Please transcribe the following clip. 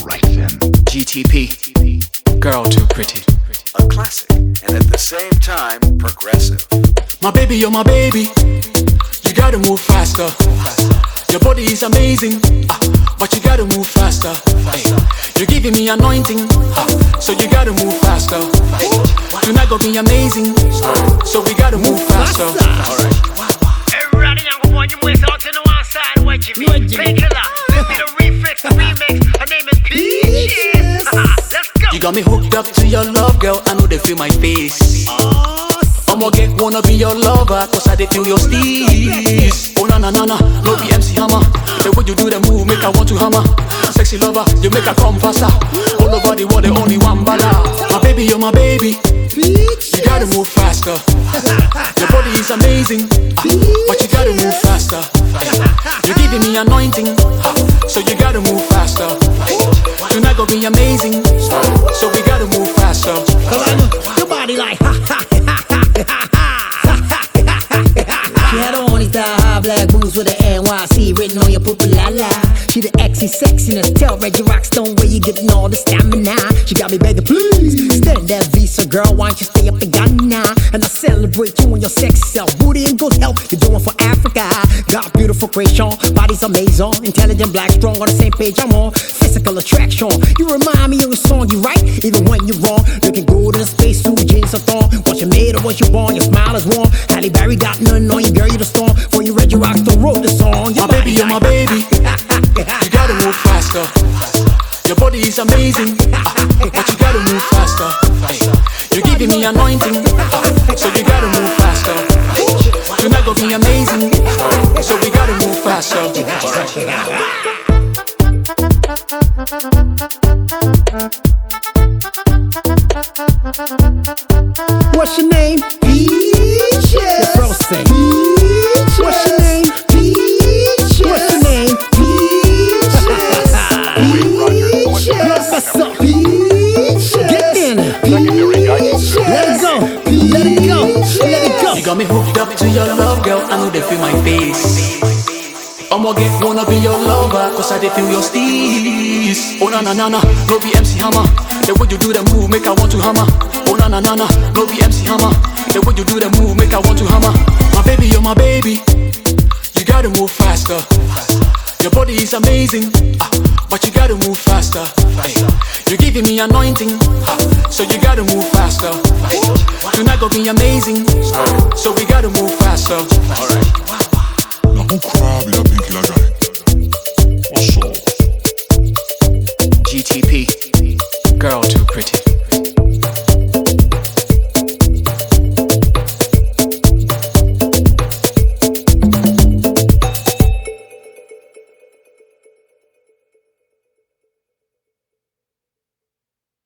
Alright then. GTP. Girl too pretty. A classic, and at the same time, progressive. My baby, you're my baby. You gotta move faster. Your body is amazing, but you gotta move faster. Hey, You're giving me anointing, so you gotta move faster. Hey, Tonight gonna be amazing, so we gotta move faster. Alright. Got me hooked up to your love, girl. I know they feel my face. I'ma get wanna be your lover, cause I feel your steez. Oh na na na na, no be MC Hammer. The way you do the move, make I want to hammer. Sexy lover, you make I come faster. All over the world, the only one bala. My baby, you're my baby. You gotta move faster. Your body is amazing, but you gotta move faster. Amazing, so we gotta move faster. Cause I know your body like ha ha ha ha ha ha She had on these thigh high black boots with the NYC written on your poopa la la. She the exy sexiness, tell Reggie Rockstone where you getting all the stamina. She got me begging, please stand that visa, girl. Why don't you stay up in? Now? And I celebrate you and your sexy self, booty and good health. You're doing for Africa. Beautiful creation, body's amazing, intelligent, black, strong on the same page. I'm on physical attraction. You remind me of a song you write, even when you're wrong. Looking good in a space suit, jeans are thong. What you made or what you born, your smile is warm. Halle Berry got nothing on you, girl, you the storm. For you, Reggie Rockstone wrote the song. Your My baby, you're my baby. You gotta move faster. Your body is amazing, but you gotta move faster. You're giving me anointing, so you gotta move faster. Tonight gonna be amazing, gotta move faster. What's your name? Peaches. The girl sing. Peaches. What's your name? Peaches. What's your name? Peaches. Peaches. What's up? Peaches. Get in. Secondary. Let it go. Let it go. Let it go. You got me hooked up to your love, girl. I know they feel my face. I'ma get wanna be your lover, cause I dey feel your steez. Oh na na na na, no be MC Hammer. The way you do the move, make I want to hammer. Oh na na na na, no be MC Hammer. The way you do the move, make I want to hammer. My baby, you're my baby. You gotta move faster. Your body is amazing, but you gotta move faster. You're giving me anointing, so you gotta move faster. Tonight gonna be amazing, so we gotta move faster.